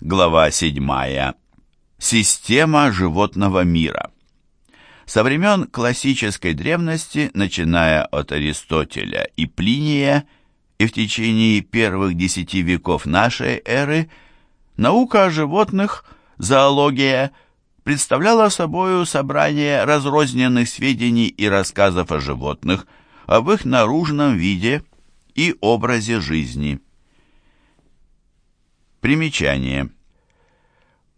глава 7. Система животного мира. Со времен классической древности, начиная от Аристотеля и Плиния, и в течение первых десяти веков нашей эры, наука о животных, зоология, представляла собою собрание разрозненных сведений и рассказов о животных, об их наружном виде и образе жизни. Примечание.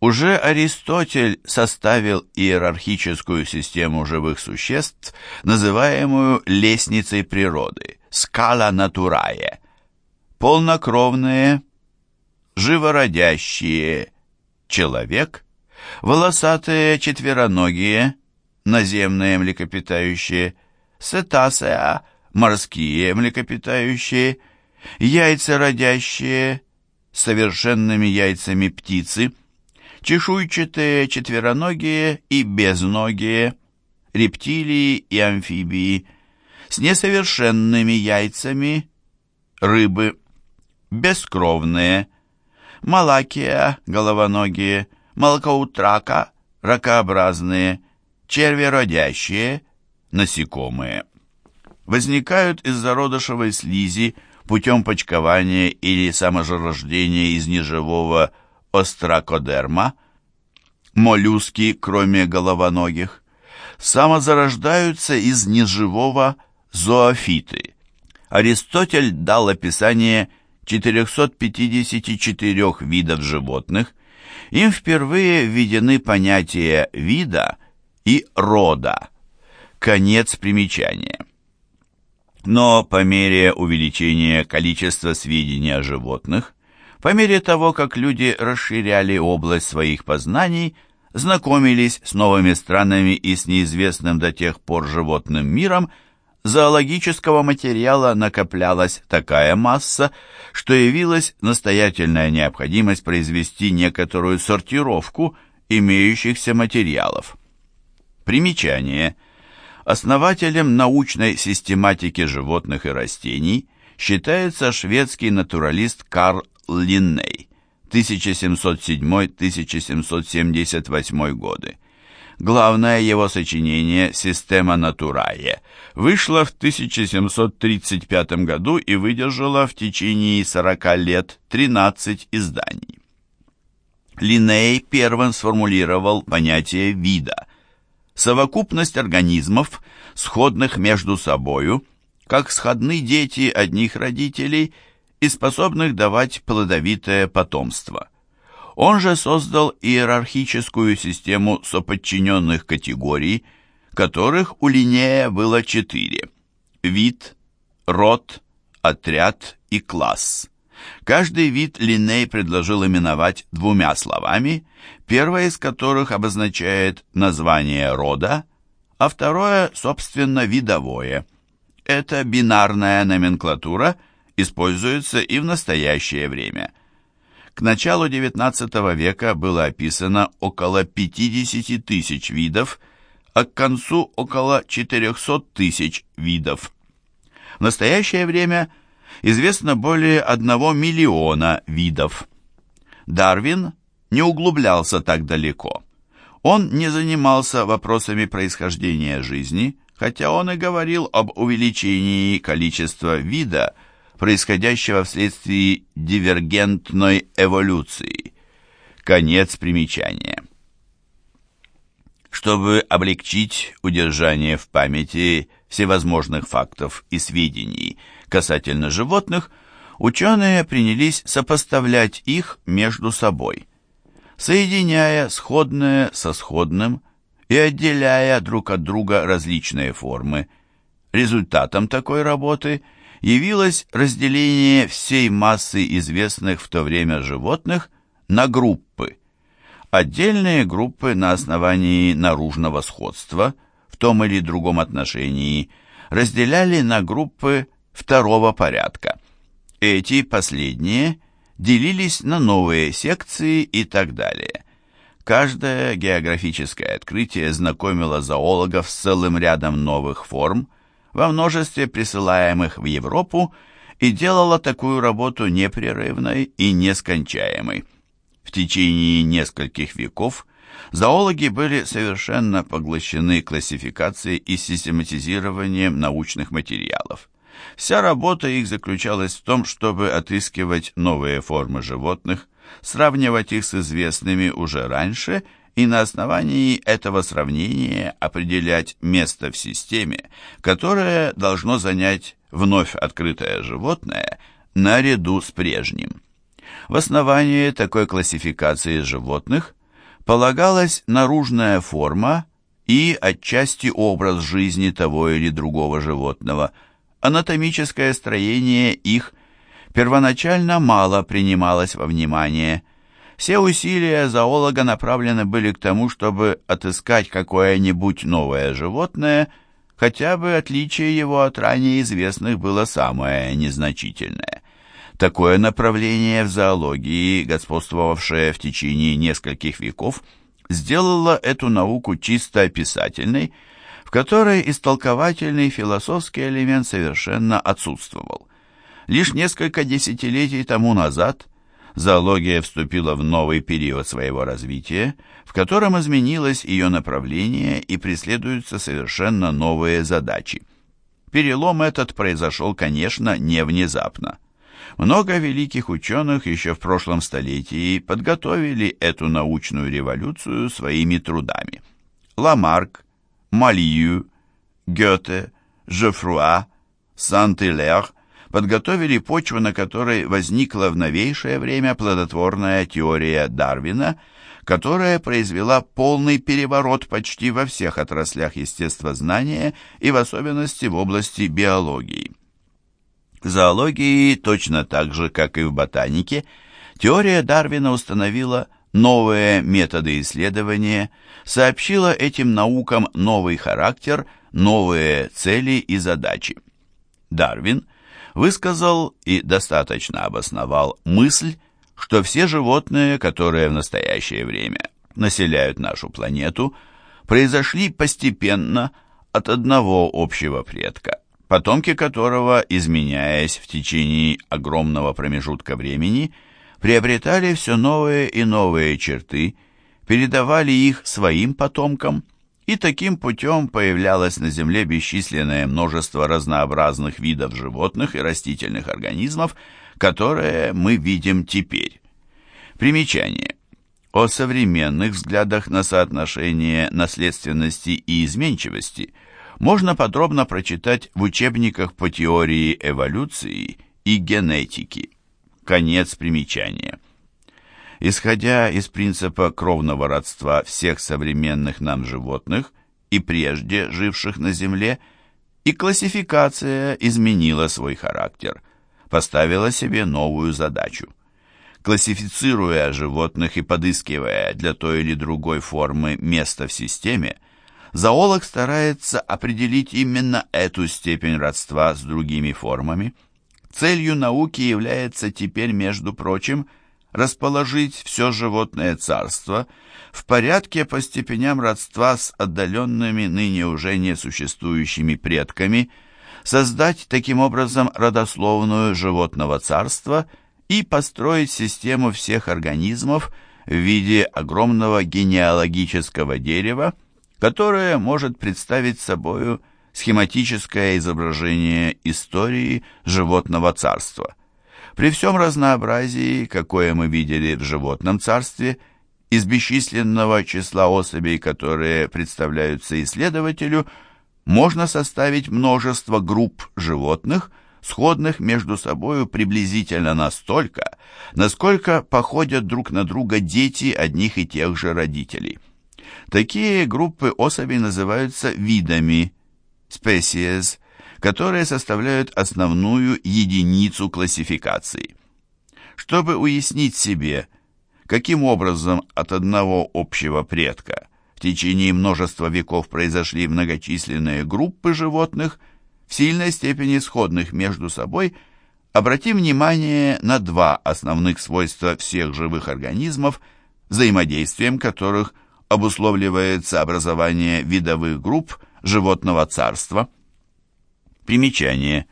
Уже Аристотель составил иерархическую систему живых существ, называемую лестницей природы, скала натурае. Полнокровные, живородящие, человек, волосатые четвероногие, наземные млекопитающие, сетасеа, морские млекопитающие, яйцеродящие, совершенными яйцами птицы, чешуйчатые четвероногие и безногие, рептилии и амфибии, с несовершенными яйцами, рыбы, бескровные, малакия, головоногие, молокоутрака, ракообразные, черверодящие, насекомые. Возникают из зародышевой слизи путем почкования или саможерождения из неживого остракодерма, моллюски, кроме головоногих, самозарождаются из неживого зоофиты. Аристотель дал описание 454 видов животных, им впервые введены понятия вида и рода. Конец примечания. Но по мере увеличения количества сведений о животных, по мере того, как люди расширяли область своих познаний, знакомились с новыми странами и с неизвестным до тех пор животным миром, зоологического материала накоплялась такая масса, что явилась настоятельная необходимость произвести некоторую сортировку имеющихся материалов. Примечание – Основателем научной систематики животных и растений считается шведский натуралист Карл Линней 1707-1778 годы. Главное его сочинение «Система натурае» вышло в 1735 году и выдержало в течение 40 лет 13 изданий. Линней первым сформулировал понятие вида, совокупность организмов, сходных между собою, как сходны дети одних родителей и способных давать плодовитое потомство. Он же создал иерархическую систему соподчиненных категорий, которых у Линнея было четыре – вид, род, отряд и класс. Каждый вид Линней предложил именовать двумя словами, первое из которых обозначает название рода, а второе, собственно, видовое. Эта бинарная номенклатура используется и в настоящее время. К началу XIX века было описано около 50 тысяч видов, а к концу около 400 тысяч видов. В настоящее время – известно более одного миллиона видов. Дарвин не углублялся так далеко. Он не занимался вопросами происхождения жизни, хотя он и говорил об увеличении количества вида, происходящего вследствие дивергентной эволюции. Конец примечания. Чтобы облегчить удержание в памяти всевозможных фактов и сведений касательно животных, ученые принялись сопоставлять их между собой, соединяя сходное со сходным и отделяя друг от друга различные формы. Результатом такой работы явилось разделение всей массы известных в то время животных на группы. Отдельные группы на основании наружного сходства – том или другом отношении разделяли на группы второго порядка. Эти последние делились на новые секции и так далее. Каждое географическое открытие знакомило зоологов с целым рядом новых форм, во множестве присылаемых в Европу, и делало такую работу непрерывной и нескончаемой. В течение нескольких веков зоологи были совершенно поглощены классификацией и систематизированием научных материалов. Вся работа их заключалась в том, чтобы отыскивать новые формы животных, сравнивать их с известными уже раньше и на основании этого сравнения определять место в системе, которое должно занять вновь открытое животное наряду с прежним. В основании такой классификации животных полагалась наружная форма и отчасти образ жизни того или другого животного, анатомическое строение их первоначально мало принималось во внимание. Все усилия зоолога направлены были к тому, чтобы отыскать какое-нибудь новое животное, хотя бы отличие его от ранее известных было самое незначительное. Такое направление в зоологии, господствовавшее в течение нескольких веков, сделало эту науку чисто описательной, в которой истолковательный философский элемент совершенно отсутствовал. Лишь несколько десятилетий тому назад зоология вступила в новый период своего развития, в котором изменилось ее направление и преследуются совершенно новые задачи. Перелом этот произошел, конечно, не внезапно. Много великих ученых еще в прошлом столетии подготовили эту научную революцию своими трудами. Ламарк, Малью, Гёте, Жефруа, Сант-Илер подготовили почву, на которой возникла в новейшее время плодотворная теория Дарвина, которая произвела полный переворот почти во всех отраслях естествознания и в особенности в области биологии. В зоологии, точно так же, как и в ботанике, теория Дарвина установила новые методы исследования, сообщила этим наукам новый характер, новые цели и задачи. Дарвин высказал и достаточно обосновал мысль, что все животные, которые в настоящее время населяют нашу планету, произошли постепенно от одного общего предка, потомки которого, изменяясь в течение огромного промежутка времени, приобретали все новые и новые черты, передавали их своим потомкам, и таким путем появлялось на Земле бесчисленное множество разнообразных видов животных и растительных организмов, которые мы видим теперь. Примечание. О современных взглядах на соотношение наследственности и изменчивости – можно подробно прочитать в учебниках по теории эволюции и генетики. Конец примечания. Исходя из принципа кровного родства всех современных нам животных и прежде живших на Земле, и классификация изменила свой характер, поставила себе новую задачу. Классифицируя животных и подыскивая для той или другой формы место в системе, зоолог старается определить именно эту степень родства с другими формами. Целью науки является теперь, между прочим, расположить все животное царство в порядке по степеням родства с отдаленными ныне уже несуществующими предками, создать таким образом родословную животного царства и построить систему всех организмов в виде огромного генеалогического дерева, которое может представить собою схематическое изображение истории животного царства. При всем разнообразии, какое мы видели в животном царстве, из бесчисленного числа особей, которые представляются исследователю, можно составить множество групп животных, сходных между собою приблизительно настолько, насколько походят друг на друга дети одних и тех же родителей. Такие группы особей называются видами, species, которые составляют основную единицу классификации. Чтобы уяснить себе, каким образом от одного общего предка в течение множества веков произошли многочисленные группы животных, в сильной степени сходных между собой, обратим внимание на два основных свойства всех живых организмов, взаимодействием которых – обусловливается образование видовых групп животного царства. Примечание.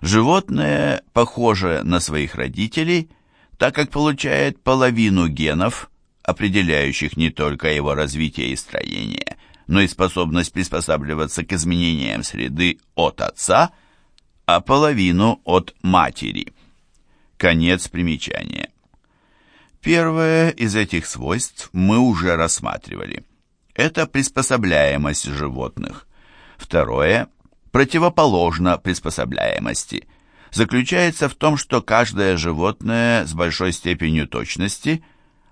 Животные, похожие на своих родителей, так как получает половину генов, определяющих не только его развитие и строение, но и способность приспосабливаться к изменениям среды от отца, а половину от матери. Конец примечания. Первое из этих свойств мы уже рассматривали. Это приспособляемость животных. Второе – противоположно приспособляемости. Заключается в том, что каждое животное с большой степенью точности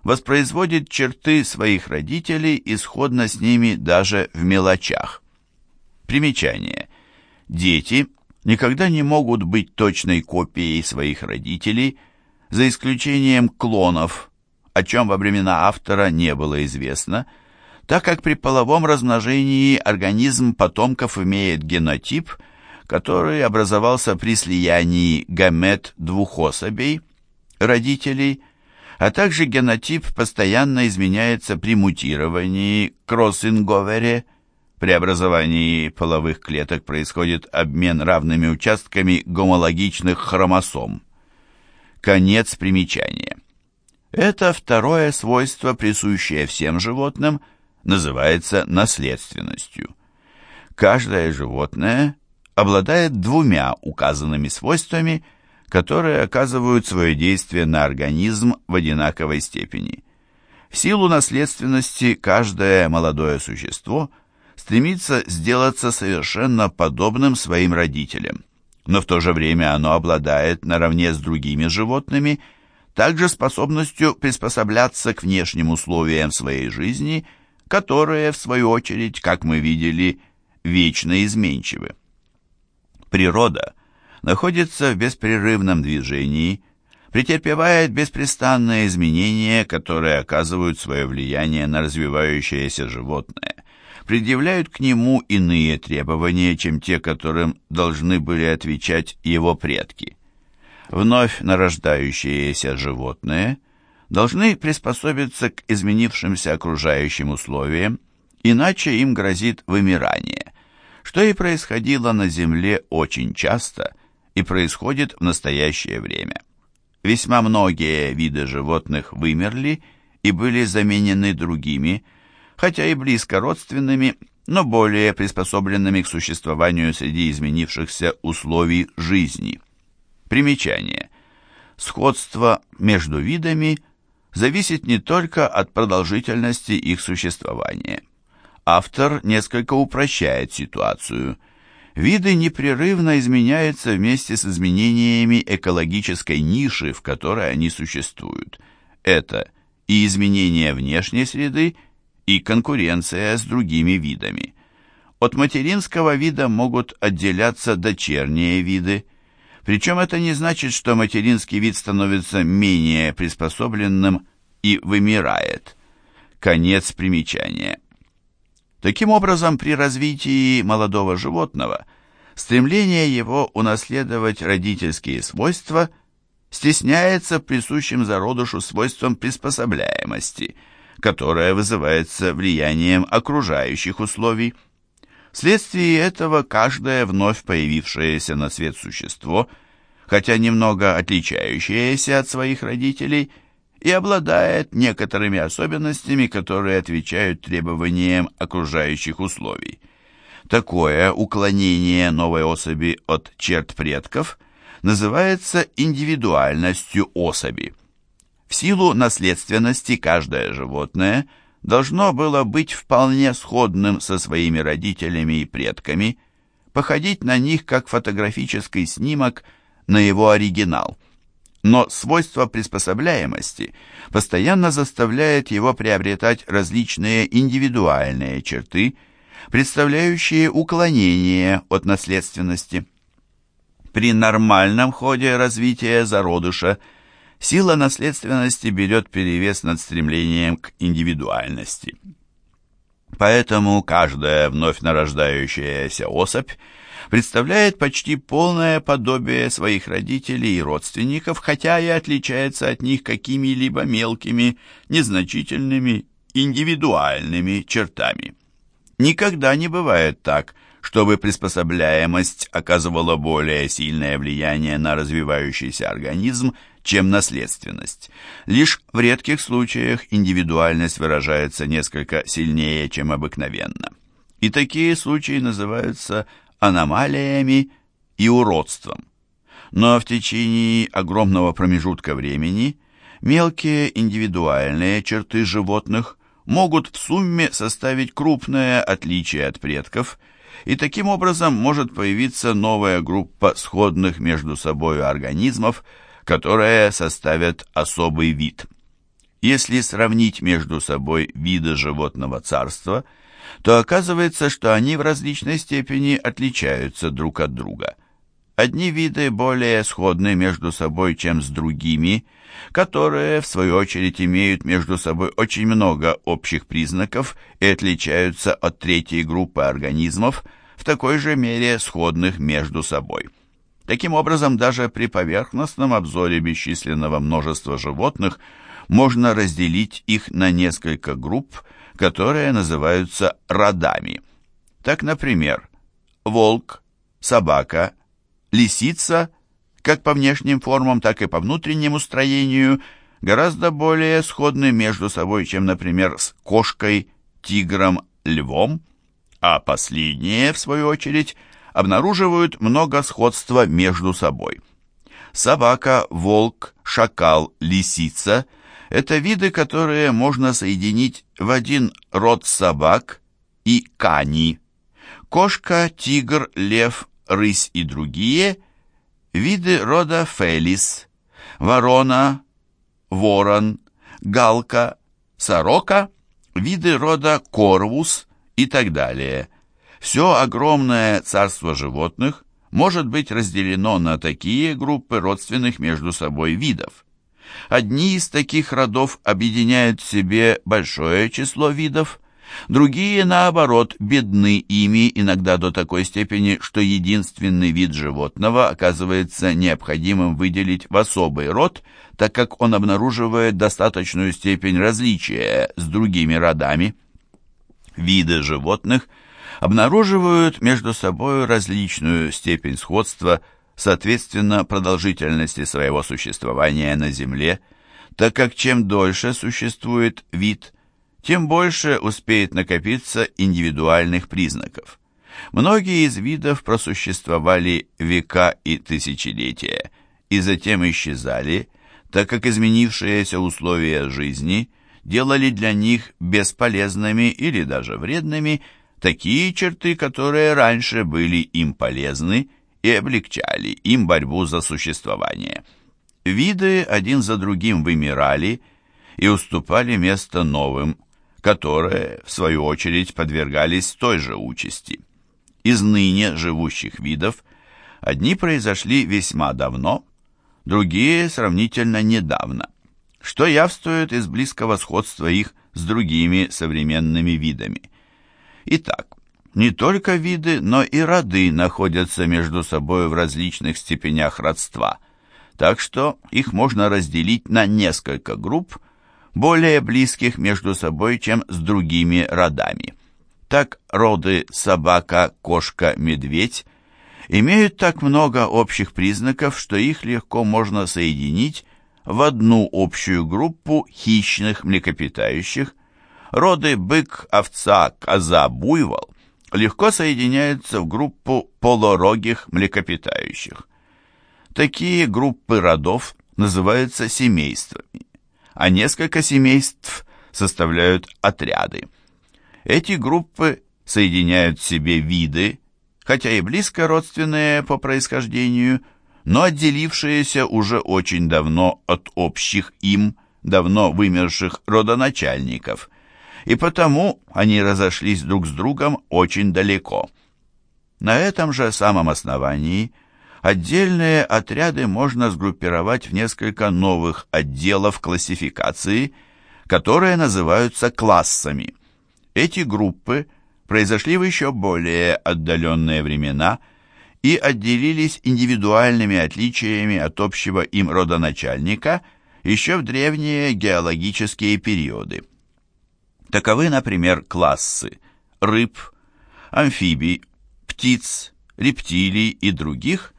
воспроизводит черты своих родителей и сходно с ними даже в мелочах. Примечание. Дети никогда не могут быть точной копией своих родителей, за исключением клонов, о чем во времена автора не было известно, так как при половом размножении организм потомков имеет генотип, который образовался при слиянии гамет двух особей, родителей, а также генотип постоянно изменяется при мутировании, кроссинговере, при образовании половых клеток происходит обмен равными участками гомологичных хромосом. Конец примечания. Это второе свойство, присущее всем животным, называется наследственностью. Каждое животное обладает двумя указанными свойствами, которые оказывают свое действие на организм в одинаковой степени. В силу наследственности каждое молодое существо стремится сделаться совершенно подобным своим родителям но в то же время оно обладает наравне с другими животными также способностью приспосабляться к внешним условиям своей жизни, которые, в свою очередь, как мы видели, вечно изменчивы. Природа находится в беспрерывном движении, претерпевает беспрестанные изменения, которые оказывают свое влияние на развивающееся животное предъявляют к нему иные требования, чем те, которым должны были отвечать его предки. Вновь нарождающиеся животные должны приспособиться к изменившимся окружающим условиям, иначе им грозит вымирание, что и происходило на Земле очень часто и происходит в настоящее время. Весьма многие виды животных вымерли и были заменены другими – хотя и близко родственными, но более приспособленными к существованию среди изменившихся условий жизни. Примечание. Сходство между видами зависит не только от продолжительности их существования. Автор несколько упрощает ситуацию. Виды непрерывно изменяются вместе с изменениями экологической ниши, в которой они существуют. Это и изменения внешней среды, и конкуренция с другими видами. От материнского вида могут отделяться дочерние виды, причем это не значит, что материнский вид становится менее приспособленным и вымирает. Конец примечания. Таким образом, при развитии молодого животного стремление его унаследовать родительские свойства стесняется присущим зародышу свойством приспособляемости – которое вызывается влиянием окружающих условий. Вследствие этого каждое вновь появившееся на свет существо, хотя немного отличающееся от своих родителей, и обладает некоторыми особенностями, которые отвечают требованиям окружающих условий. Такое уклонение новой особи от черт предков называется индивидуальностью особи. В силу наследственности каждое животное должно было быть вполне сходным со своими родителями и предками, походить на них как фотографический снимок на его оригинал. Но свойство приспособляемости постоянно заставляет его приобретать различные индивидуальные черты, представляющие уклонение от наследственности. При нормальном ходе развития зародыша – сила наследственности берет перевес над стремлением к индивидуальности. Поэтому каждая вновь нарождающаяся особь представляет почти полное подобие своих родителей и родственников, хотя и отличается от них какими-либо мелкими, незначительными, индивидуальными чертами. Никогда не бывает так, чтобы приспособляемость оказывала более сильное влияние на развивающийся организм, чем наследственность. Лишь в редких случаях индивидуальность выражается несколько сильнее, чем обыкновенно. И такие случаи называются аномалиями и уродством. Но в течение огромного промежутка времени мелкие индивидуальные черты животных могут в сумме составить крупное отличие от предков, и таким образом может появиться новая группа сходных между собой организмов, которые составят особый вид. Если сравнить между собой виды животного царства, то оказывается, что они в различной степени отличаются друг от друга. Одни виды более сходны между собой, чем с другими, которые, в свою очередь, имеют между собой очень много общих признаков и отличаются от третьей группы организмов в такой же мере сходных между собой. Таким образом, даже при поверхностном обзоре бесчисленного множества животных можно разделить их на несколько групп, которые называются родами. Так, например, волк, собака, лисица, как по внешним формам, так и по внутреннему строению, гораздо более сходны между собой, чем, например, с кошкой, тигром, львом, а последние, в свою очередь, обнаруживают много сходства между собой. Собака, волк, шакал, лисица – это виды, которые можно соединить в один род собак и кани. Кошка, тигр, лев, рысь и другие – виды рода фелис, ворона, ворон, галка, сорока – виды рода корвус и так далее – все огромное царство животных может быть разделено на такие группы родственных между собой видов. Одни из таких родов объединяют в себе большое число видов, другие, наоборот, бедны ими иногда до такой степени, что единственный вид животного оказывается необходимым выделить в особый род, так как он обнаруживает достаточную степень различия с другими родами. Виды животных – обнаруживают между собой различную степень сходства соответственно продолжительности своего существования на Земле, так как чем дольше существует вид, тем больше успеет накопиться индивидуальных признаков. Многие из видов просуществовали века и тысячелетия и затем исчезали, так как изменившиеся условия жизни делали для них бесполезными или даже вредными такие черты, которые раньше были им полезны и облегчали им борьбу за существование. Виды один за другим вымирали и уступали место новым, которые, в свою очередь, подвергались той же участи. Из ныне живущих видов одни произошли весьма давно, другие сравнительно недавно, что явствует из близкого сходства их с другими современными видами – Итак, не только виды, но и роды находятся между собой в различных степенях родства, так что их можно разделить на несколько групп, более близких между собой, чем с другими родами. Так роды собака, кошка, медведь имеют так много общих признаков, что их легко можно соединить в одну общую группу хищных млекопитающих, Роды бык, овца, коза, буйвол легко соединяются в группу полорогих млекопитающих. Такие группы родов называются семействами, а несколько семейств составляют отряды. Эти группы соединяют в себе виды, хотя и близко родственные по происхождению, но отделившиеся уже очень давно от общих им, давно вымерших родоначальников – и потому они разошлись друг с другом очень далеко. На этом же самом основании отдельные отряды можно сгруппировать в несколько новых отделов классификации, которые называются классами. Эти группы произошли в еще более отдаленные времена и отделились индивидуальными отличиями от общего им родоначальника еще в древние геологические периоды. Таковы, например, классы рыб, амфибий, птиц, рептилий и других,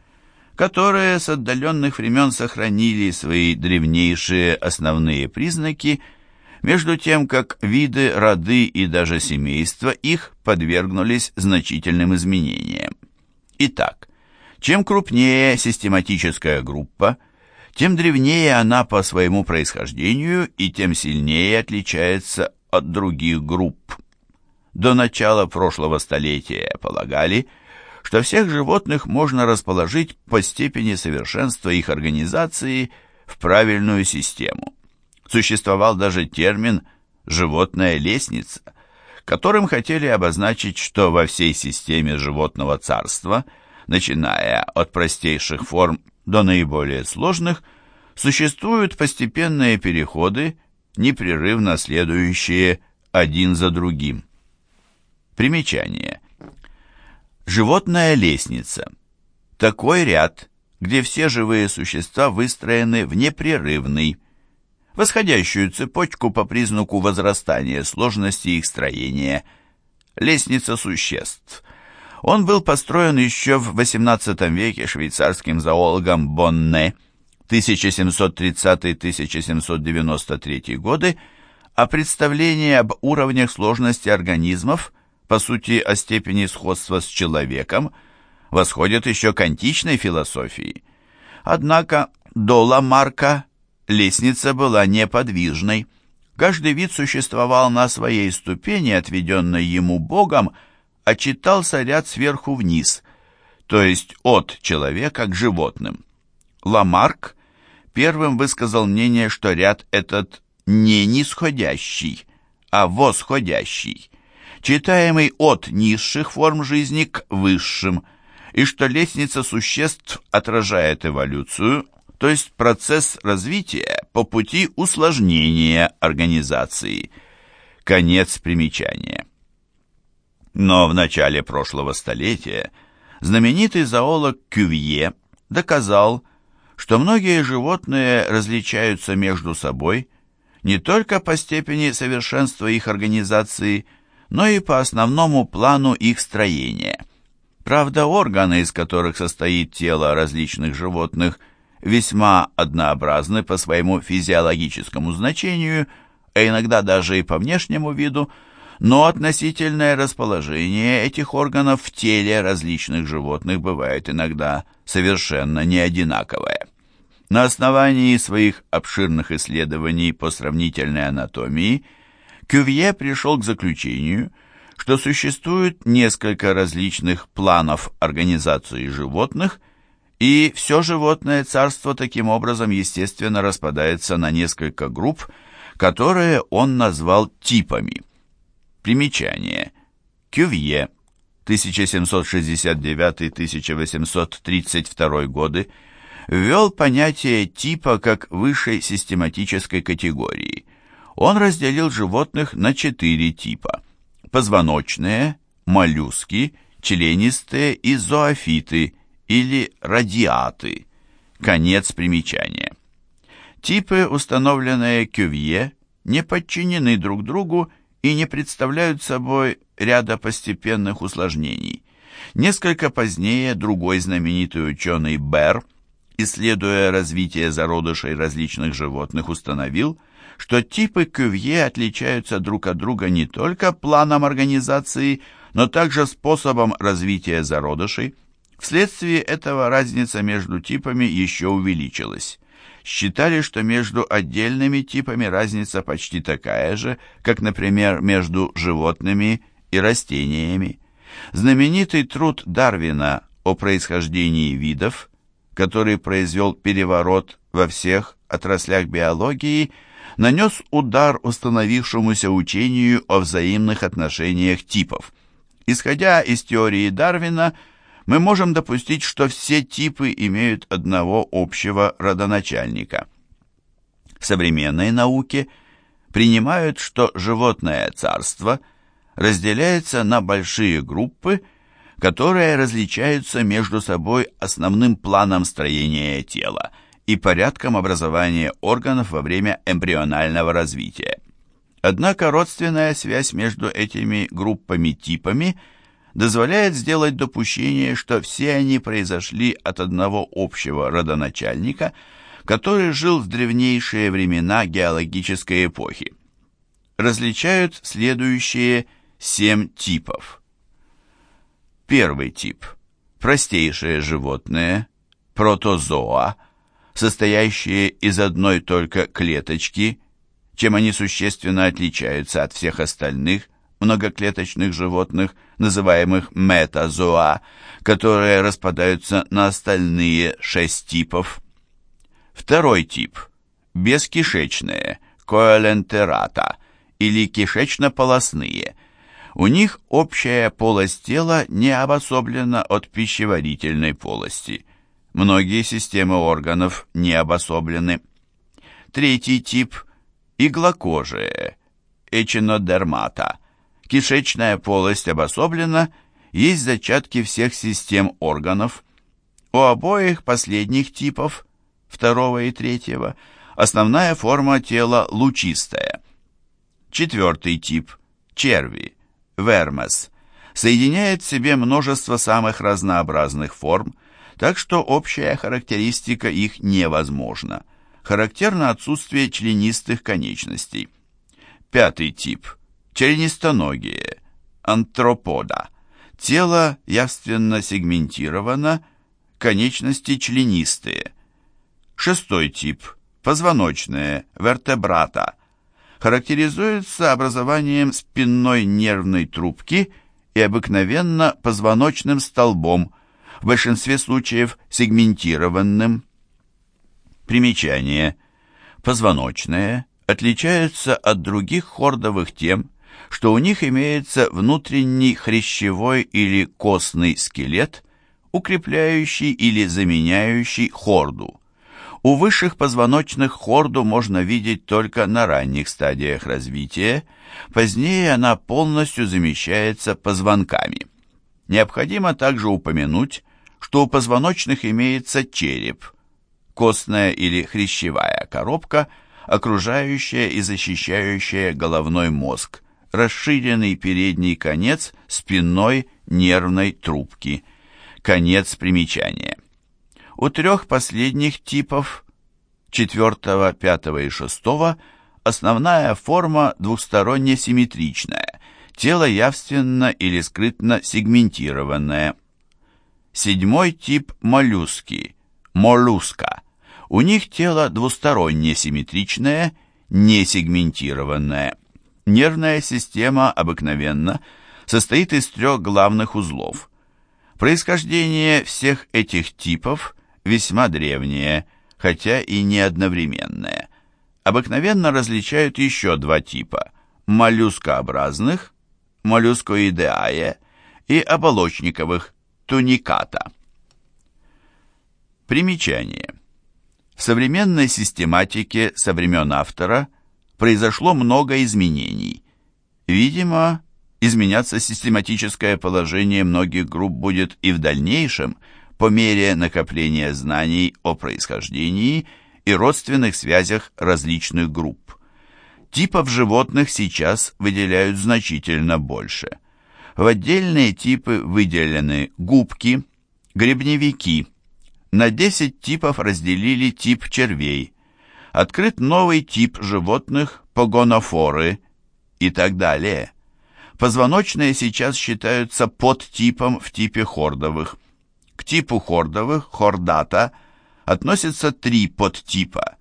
которые с отдаленных времен сохранили свои древнейшие основные признаки, между тем как виды, роды и даже семейства их подвергнулись значительным изменениям. Итак, чем крупнее систематическая группа, тем древнее она по своему происхождению и тем сильнее отличается от других групп. До начала прошлого столетия полагали, что всех животных можно расположить по степени совершенства их организации в правильную систему. Существовал даже термин «животная лестница», которым хотели обозначить, что во всей системе животного царства, начиная от простейших форм до наиболее сложных, существуют постепенные переходы, непрерывно следующие один за другим. Примечание. Животная лестница. Такой ряд, где все живые существа выстроены в непрерывный, восходящую цепочку по признаку возрастания сложности их строения. Лестница существ. Он был построен еще в XVIII веке швейцарским зоологом Бонне 1730-1793 годы, а представление об уровнях сложности организмов по сути, о степени сходства с человеком, восходит еще к античной философии. Однако до Ламарка лестница была неподвижной. Каждый вид существовал на своей ступени, отведенной ему Богом, а читался ряд сверху вниз, то есть от человека к животным. Ламарк первым высказал мнение, что ряд этот не нисходящий, а восходящий, читаемый от низших форм жизни к высшим, и что лестница существ отражает эволюцию, то есть процесс развития по пути усложнения организации. Конец примечания. Но в начале прошлого столетия знаменитый зоолог Кювье доказал, что многие животные различаются между собой не только по степени совершенства их организации – но и по основному плану их строения. Правда, органы, из которых состоит тело различных животных, весьма однообразны по своему физиологическому значению, а иногда даже и по внешнему виду, но относительное расположение этих органов в теле различных животных бывает иногда совершенно не одинаковое. На основании своих обширных исследований по сравнительной анатомии – Кювье пришел к заключению, что существует несколько различных планов организации животных, и все животное царство таким образом, естественно, распадается на несколько групп, которые он назвал типами. Примечание. Кювье, 1769-1832 годы, ввел понятие типа как высшей систематической категории – он разделил животных на четыре типа. Позвоночные, моллюски, членистые и зоофиты или радиаты. Конец примечания. Типы, установленные Кювье, не подчинены друг другу и не представляют собой ряда постепенных усложнений. Несколько позднее другой знаменитый ученый Берр, исследуя развитие зародышей различных животных, установил, что типы Кювье отличаются друг от друга не только планом организации, но также способом развития зародышей. Вследствие этого разница между типами еще увеличилась. Считали, что между отдельными типами разница почти такая же, как, например, между животными и растениями. Знаменитый труд Дарвина о происхождении видов, который произвел переворот во всех отраслях биологии – нанес удар установившемуся учению о взаимных отношениях типов. Исходя из теории Дарвина, мы можем допустить, что все типы имеют одного общего родоначальника. В современной науке принимают, что животное царство разделяется на большие группы, которые различаются между собой основным планом строения тела – и порядком образования органов во время эмбрионального развития. Однако родственная связь между этими группами-типами дозволяет сделать допущение, что все они произошли от одного общего родоначальника, который жил в древнейшие времена геологической эпохи. Различают следующие семь типов. Первый тип – простейшие животные, протозоа, состоящие из одной только клеточки, чем они существенно отличаются от всех остальных многоклеточных животных, называемых метазоа, которые распадаются на остальные шесть типов. Второй тип – бескишечные, коэлентерата, или кишечно-полосные. У них общая полость тела не обособлена от пищеварительной полости. Многие системы органов не обособлены. Третий тип – иглокожие, эчинодермата. Кишечная полость обособлена, есть зачатки всех систем органов. У обоих последних типов, второго и третьего, основная форма тела лучистая. Четвертый тип – черви, вермес, соединяет в себе множество самых разнообразных форм, так что общая характеристика их невозможна. Характерно отсутствие членистых конечностей. Пятый тип – членистоногие, антропода. Тело явственно сегментировано, конечности членистые. Шестой тип – позвоночные, вертебрата. Характеризуется образованием спинной нервной трубки и обыкновенно позвоночным столбом, в большинстве случаев сегментированным. Примечание. Позвоночные отличаются от других хордовых тем, что у них имеется внутренний хрящевой или костный скелет, укрепляющий или заменяющий хорду. У высших позвоночных хорду можно видеть только на ранних стадиях развития, позднее она полностью замещается позвонками. Необходимо также упомянуть, что у позвоночных имеется череп, костная или хрящевая коробка, окружающая и защищающая головной мозг, расширенный передний конец спинной нервной трубки. Конец примечания. У трех последних типов, четвертого, пятого и шестого, основная форма двухсторонне симметричная, тело явственно или скрытно сегментированное – Седьмой тип моллюски, моллюска. У них тело двусторонне симметричное, не сегментированное. Нервная система обыкновенно состоит из трех главных узлов. Происхождение всех этих типов весьма древнее, хотя и не одновременное. Обыкновенно различают еще два типа – моллюскообразных, моллюскоидеае, и оболочниковых, туниката. Примечание. В современной систематике со времен автора произошло много изменений. Видимо, изменяться систематическое положение многих групп будет и в дальнейшем по мере накопления знаний о происхождении и родственных связях различных групп. Типов животных сейчас выделяют значительно больше – в отдельные типы выделены губки, гребневики. На 10 типов разделили тип червей. Открыт новый тип животных – погонофоры и так далее. Позвоночные сейчас считаются подтипом в типе хордовых. Типу хордовых, хордата, относятся три подтипа.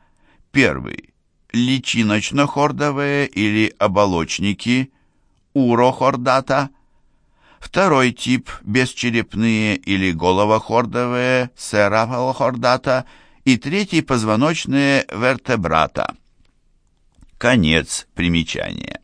Первый – личиночно-хордовые или оболочники, урохордата – Второй тип – бесчерепные или головохордовые, серафалохордата, и третий – позвоночные вертебрата. Конец примечания.